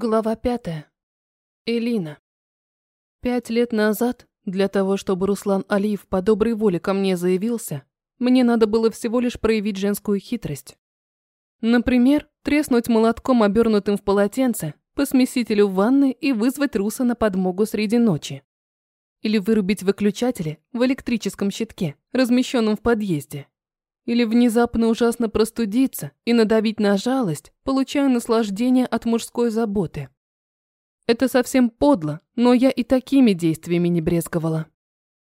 Глава пятая. Элина. Пять лет назад, для того, чтобы Руслан Алиев по доброй воле ко мне заявился, мне надо было всего лишь проявить женскую хитрость. Например, треснуть молотком, обернутым в полотенце, по смесителю в ванной и вызвать Руса на подмогу среди ночи. Или вырубить выключатели в электрическом щитке, размещенном в подъезде. Или внезапно ужасно простудиться и надавить на жалость, получая наслаждение от мужской заботы. Это совсем подло, но я и такими действиями не брезговала.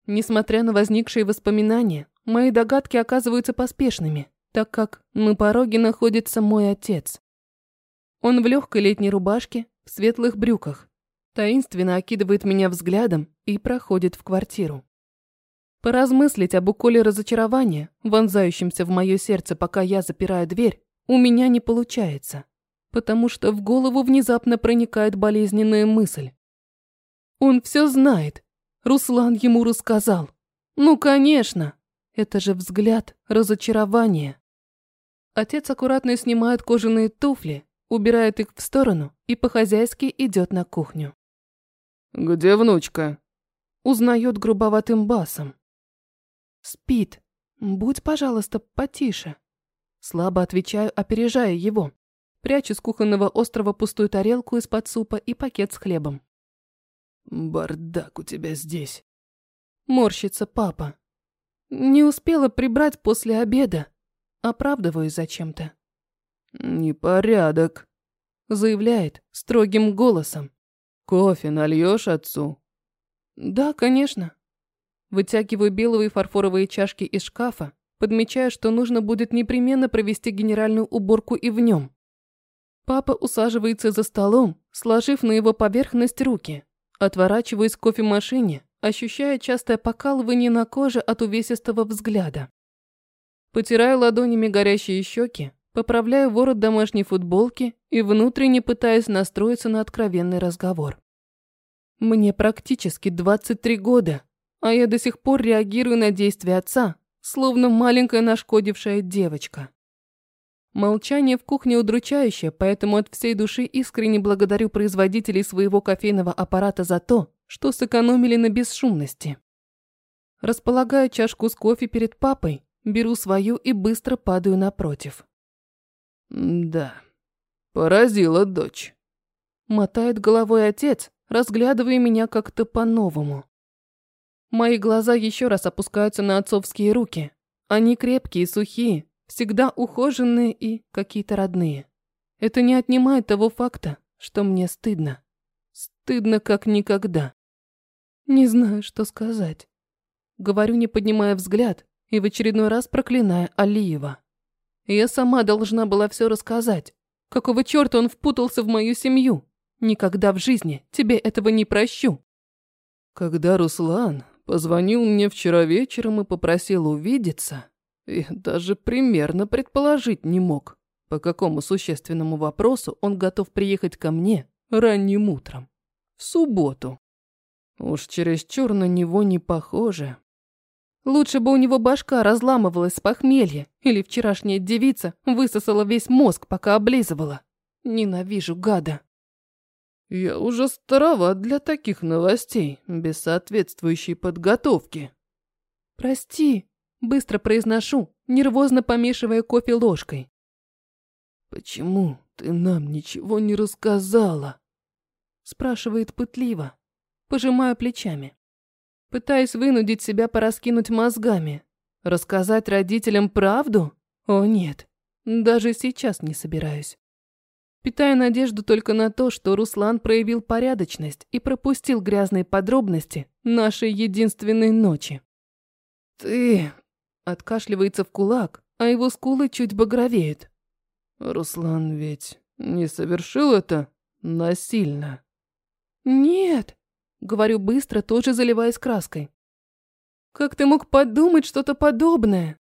Несмотря на возникшие воспоминания, мои догадки оказываются поспешными, так как на пороге находится мой отец. Он в легкой летней рубашке, в светлых брюках, таинственно окидывает меня взглядом и проходит в квартиру. Поразмыслить об уколе разочарования, вонзающемся в мое сердце, пока я запираю дверь, у меня не получается, потому что в голову внезапно проникает болезненная мысль. Он все знает. Руслан ему рассказал. Ну, конечно. Это же взгляд разочарования. Отец аккуратно снимает кожаные туфли, убирает их в сторону и по-хозяйски идет на кухню. «Где внучка?» Узнает грубоватым басом. Спит. Будь, пожалуйста, потише. Слабо отвечаю, опережая его. Прячу с кухонного острова пустую тарелку из-под супа и пакет с хлебом. Бардак у тебя здесь. Морщится папа. Не успела прибрать после обеда. Оправдываюсь зачем-то. Непорядок. Заявляет строгим голосом. Кофе нальешь отцу? Да, конечно. Вытягиваю белые фарфоровые чашки из шкафа, подмечая, что нужно будет непременно провести генеральную уборку и в нем. Папа усаживается за столом, сложив на его поверхность руки. Отворачиваюсь к кофемашине, ощущая частое покалывание на коже от увесистого взгляда. Потираю ладонями горящие щеки, поправляю ворот домашней футболки и внутренне пытаясь настроиться на откровенный разговор. Мне практически 23 года, а я до сих пор реагирую на действия отца, словно маленькая нашкодившая девочка. Молчание в кухне удручающее, поэтому от всей души искренне благодарю производителей своего кофейного аппарата за то, что сэкономили на бесшумности. Располагаю чашку с кофе перед папой, беру свою и быстро падаю напротив. «Да, поразила дочь», – мотает головой отец, разглядывая меня как-то по-новому. Мои глаза еще раз опускаются на отцовские руки. Они крепкие, сухие, всегда ухоженные и какие-то родные. Это не отнимает того факта, что мне стыдно. Стыдно как никогда. Не знаю, что сказать. Говорю, не поднимая взгляд, и в очередной раз проклиная Алиева. Я сама должна была все рассказать. Какого черта он впутался в мою семью? Никогда в жизни тебе этого не прощу. Когда Руслан Позвонил мне вчера вечером и попросил увидеться. И даже примерно предположить не мог, по какому существенному вопросу он готов приехать ко мне ранним утром. В субботу. Уж чересчур на него не похоже. Лучше бы у него башка разламывалась с похмелья, или вчерашняя девица высосала весь мозг, пока облизывала. Ненавижу гада. Я уже староват для таких новостей, без соответствующей подготовки. Прости, быстро произношу, нервозно помешивая кофе ложкой. Почему ты нам ничего не рассказала? Спрашивает пытливо. Пожимаю плечами. Пытаюсь вынудить себя пораскинуть мозгами. Рассказать родителям правду? О нет, даже сейчас не собираюсь. Питаю надежду только на то, что Руслан проявил порядочность и пропустил грязные подробности нашей единственной ночи. «Ты...» – откашливается в кулак, а его скулы чуть багровеют. «Руслан ведь не совершил это насильно?» «Нет», – говорю быстро, тоже заливаясь краской. «Как ты мог подумать что-то подобное?»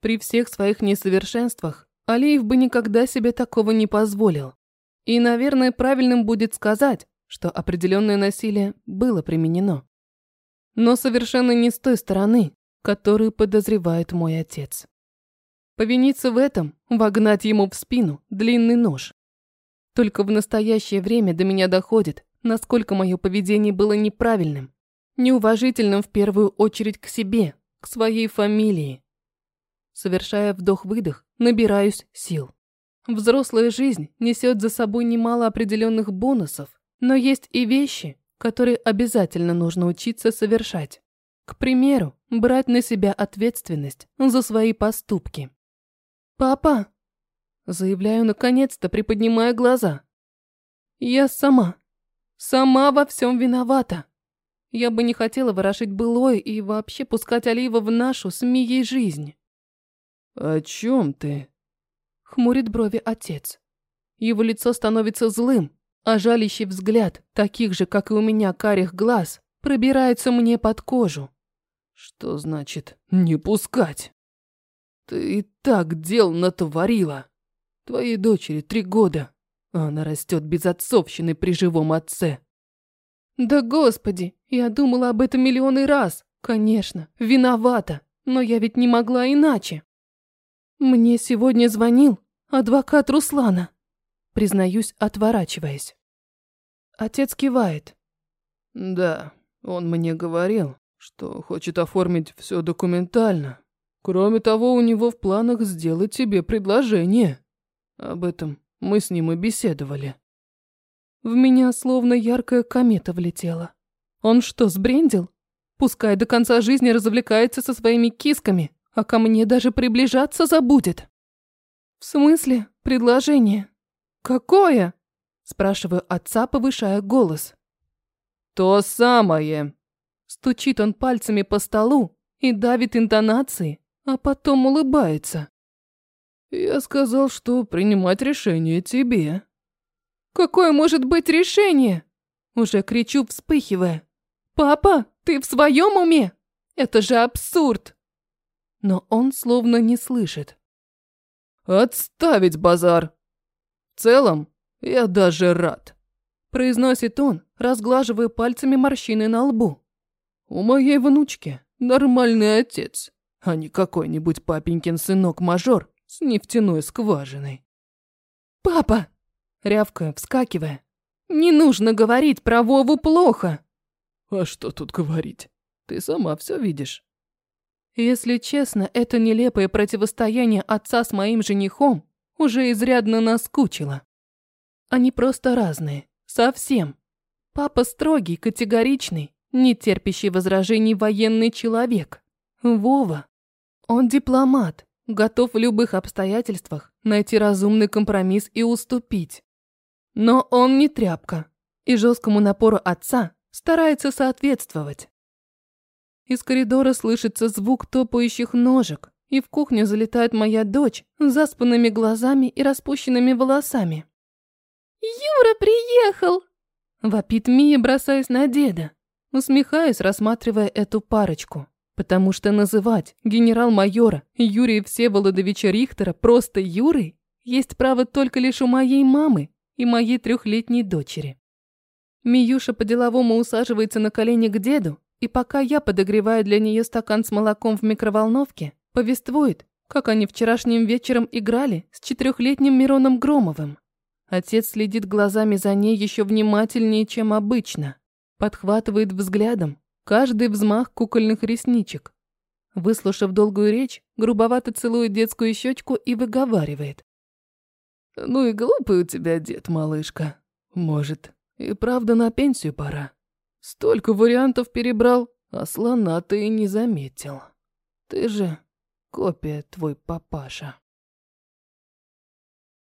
При всех своих несовершенствах Алиев бы никогда себе такого не позволил. И, наверное, правильным будет сказать, что определенное насилие было применено. Но совершенно не с той стороны, которую подозревает мой отец. Повиниться в этом, вогнать ему в спину длинный нож. Только в настоящее время до меня доходит, насколько мое поведение было неправильным, неуважительным в первую очередь к себе, к своей фамилии. Совершая вдох-выдох, набираюсь сил. Взрослая жизнь несет за собой немало определенных бонусов, но есть и вещи, которые обязательно нужно учиться совершать. К примеру, брать на себя ответственность за свои поступки. «Папа!» Заявляю наконец-то, приподнимая глаза. «Я сама. Сама во всем виновата. Я бы не хотела ворошить былое и вообще пускать Алиева в нашу с Мией жизнь». «О чем ты?» Хмурит брови отец. Его лицо становится злым, а жалящий взгляд, таких же, как и у меня, карих глаз, пробирается мне под кожу. Что значит «не пускать»? Ты и так дел натворила. Твоей дочери три года, а она растет без отцовщины при живом отце. Да господи, я думала об этом миллионы раз. Конечно, виновата, но я ведь не могла иначе. Мне сегодня звонил адвокат Руслана. Признаюсь, отворачиваясь. Отец кивает. Да, он мне говорил что хочет оформить все документально. Кроме того, у него в планах сделать тебе предложение. Об этом мы с ним и беседовали. В меня словно яркая комета влетела. Он что, сбрендил? Пускай до конца жизни развлекается со своими кисками, а ко мне даже приближаться забудет. В смысле предложение? Какое? Спрашиваю отца, повышая голос. То самое, Стучит он пальцами по столу и давит интонации, а потом улыбается. Я сказал, что принимать решение тебе. Какое может быть решение? Уже кричу, вспыхивая. Папа, ты в своем уме? Это же абсурд. Но он словно не слышит. Отставить базар. В целом, я даже рад. Произносит он, разглаживая пальцами морщины на лбу. У моей внучки нормальный отец, а не какой-нибудь папенькин сынок-мажор с нефтяной скважиной. «Папа!» – рявкая, вскакивая. «Не нужно говорить про Вову плохо!» «А что тут говорить? Ты сама все видишь». Если честно, это нелепое противостояние отца с моим женихом уже изрядно наскучило. Они просто разные, совсем. Папа строгий, категоричный, не терпящий возражений военный человек. Вова. Он дипломат, готов в любых обстоятельствах найти разумный компромисс и уступить. Но он не тряпка, и жесткому напору отца старается соответствовать. Из коридора слышится звук топающих ножек, и в кухню залетает моя дочь с заспанными глазами и распущенными волосами. «Юра приехал!» – вопит Мия, бросаясь на деда. Усмехаюсь, рассматривая эту парочку. Потому что называть генерал-майора Юрия Всеволодовича Рихтера просто Юрой есть право только лишь у моей мамы и моей трехлетней дочери. Миюша по-деловому усаживается на колени к деду, и пока я подогреваю для нее стакан с молоком в микроволновке, повествует, как они вчерашним вечером играли с четырехлетним Мироном Громовым. Отец следит глазами за ней еще внимательнее, чем обычно подхватывает взглядом каждый взмах кукольных ресничек. Выслушав долгую речь, грубовато целует детскую щечку и выговаривает. «Ну и глупый у тебя дед, малышка. Может, и правда на пенсию пора. Столько вариантов перебрал, а слона ты и не заметил. Ты же копия твой папаша».